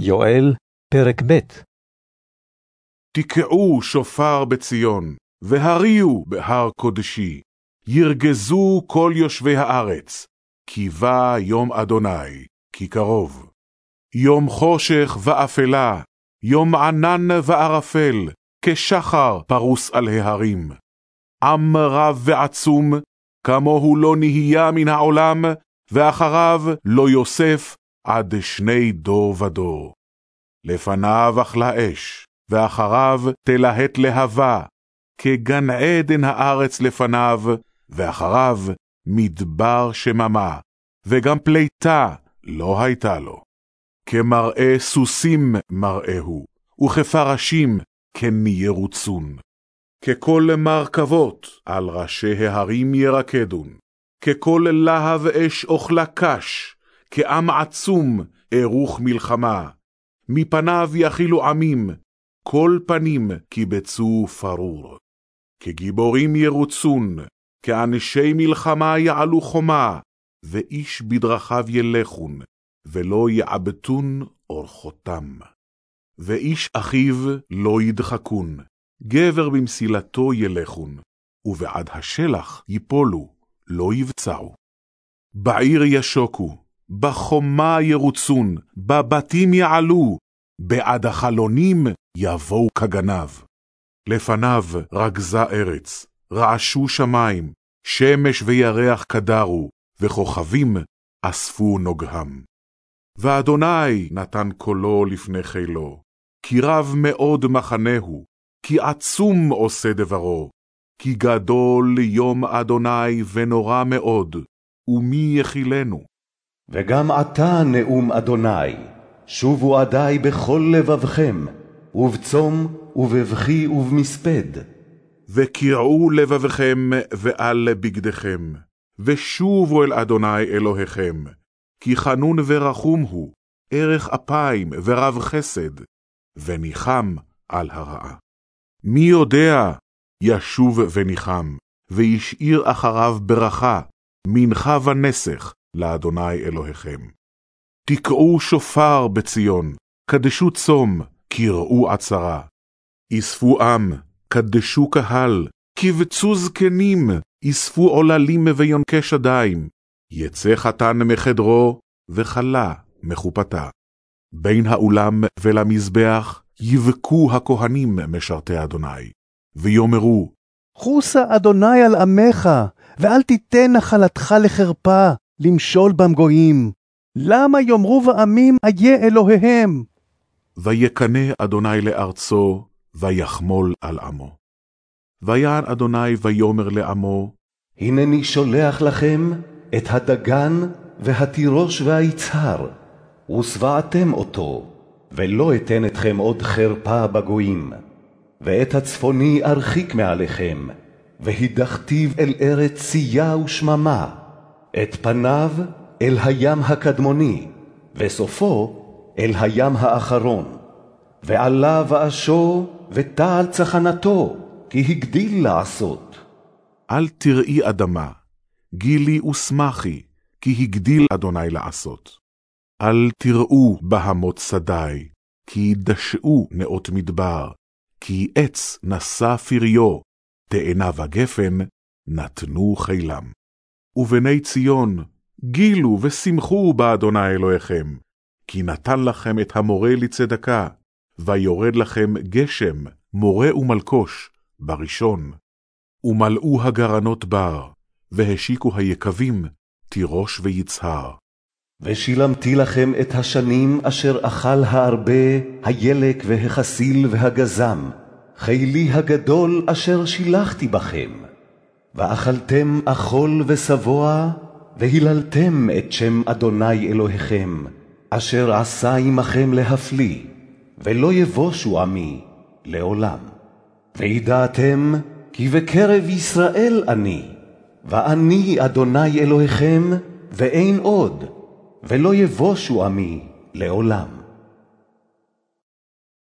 יואל, פרק ב' תקעו שופר בציון, והריעו בהר קודשי. ירגזו כל יושבי הארץ, כי בא יום אדוני, כי קרוב. יום חושך ואפלה, יום ענן וערפל, כשחר פרוס על ההרים. עם רב ועצום, כמוהו לא נהיה מן העולם, ואחריו לא יוסף עד שני דור ודור. לפניו אכלה אש, ואחריו תלהט להבה, כגן עדן הארץ לפניו, ואחריו מדבר שממה, וגם פליטה לא הייתה לו. כמראה סוסים מראהו, וכפרשים כן ירוצון. ככל מרכבות על ראשי ההרים ירקדון, ככל להב אש אוכלה קש, כעם עצום ארוך מלחמה. מפניו יכילו עמים, כל פנים קיבצו פרור. כגיבורים ירוצון, כאנשי מלחמה יעלו חומה, ואיש בדרכיו ילכון, ולא יעבטון אורחותם. ואיש אחיו לא ידחקון, גבר במסילתו ילכון, ובעד השלח יפולו, לא יבצעו. בעיר ישוקו, בחומה ירוצון, בבתים יעלו, בעד החלונים יבואו כגנב. לפניו רגזה ארץ, רעשו שמים, שמש וירח קדרו, וכוכבים אספו נוגהם. ואדוני נתן קולו לפני חילו, כי רב מאוד מחנהו, כי עצום עושה דברו, כי גדול יום אדוני ונורא מאוד, ומי יכילנו? וגם עתה נאום אדוני, שובו עדי בכל לבבכם, ובצום ובבכי ובמספד. וקרעו לבבכם ועל בגדכם, ושובו אל אדוני אלוהיכם, כי חנון ורחום הוא, ערך אפיים ורב חסד, וניחם על הרעה. מי יודע, ישוב וניחם, והשאיר אחריו ברכה, מנחה ונסך, לאדוני אלוהיכם. תקעו שופר בציון, קדשו צום, קראו עצרה. אספו עם, קדשו קהל, קבצו זקנים, אספו עוללים ויונקי שדיים. יצא חתן מחדרו, וכלה מחופתה. בין האולם ולמזבח יבכו הכהנים משרתי אדוני, ויאמרו, חוסה אדוני על עמך, ואל תיתן נחלתך לחרפה, למשול בם גויים. למה יאמרו בעמים איה אלוהיהם? ויקנא אדוני לארצו, ויחמול על עמו. ויען אדוני ויאמר לעמו, הנני שולח לכם את הדגן והתירוש והיצהר, ושבעתם אותו, ולא אתן אתכם עוד חרפה בגויים. ואת הצפוני ארחיק מעליכם, והידחתיו אל ארץ צייה ושממה. את פניו אל הים הקדמוני, וסופו אל הים האחרון. ועלה ואשו ותעל צחנתו, כי הגדיל לעשות. אל תראי אדמה, גילי ושמחי, כי הגדיל אדוני לעשות. אל תראו בהמות שדי, כי דשאו נאות מדבר, כי עץ נשא פריו, תאנה וגפן נתנו חילם. ובני ציון, גילו ושמחו באדוני אלוהיכם, כי נתן לכם את המורה לצדקה, ויורד לכם גשם, מורה ומלקוש, בראשון. ומלאו הגרנות בר, והשיקו היקבים, תירוש ויצהר. ושילמתי לכם את השנים אשר אכל הארבה, הילק והחסיל והגזם, חילי הגדול אשר שילחתי בכם. ואכלתם אכול ושבוע, והיללתם את שם אדוני אלוהיכם, אשר עשה עמכם להפליא, ולא יבושו עמי לעולם. וידעתם כי בקרב ישראל אני, ואני אדוני אלוהיכם, ואין עוד, ולא יבושו עמי לעולם.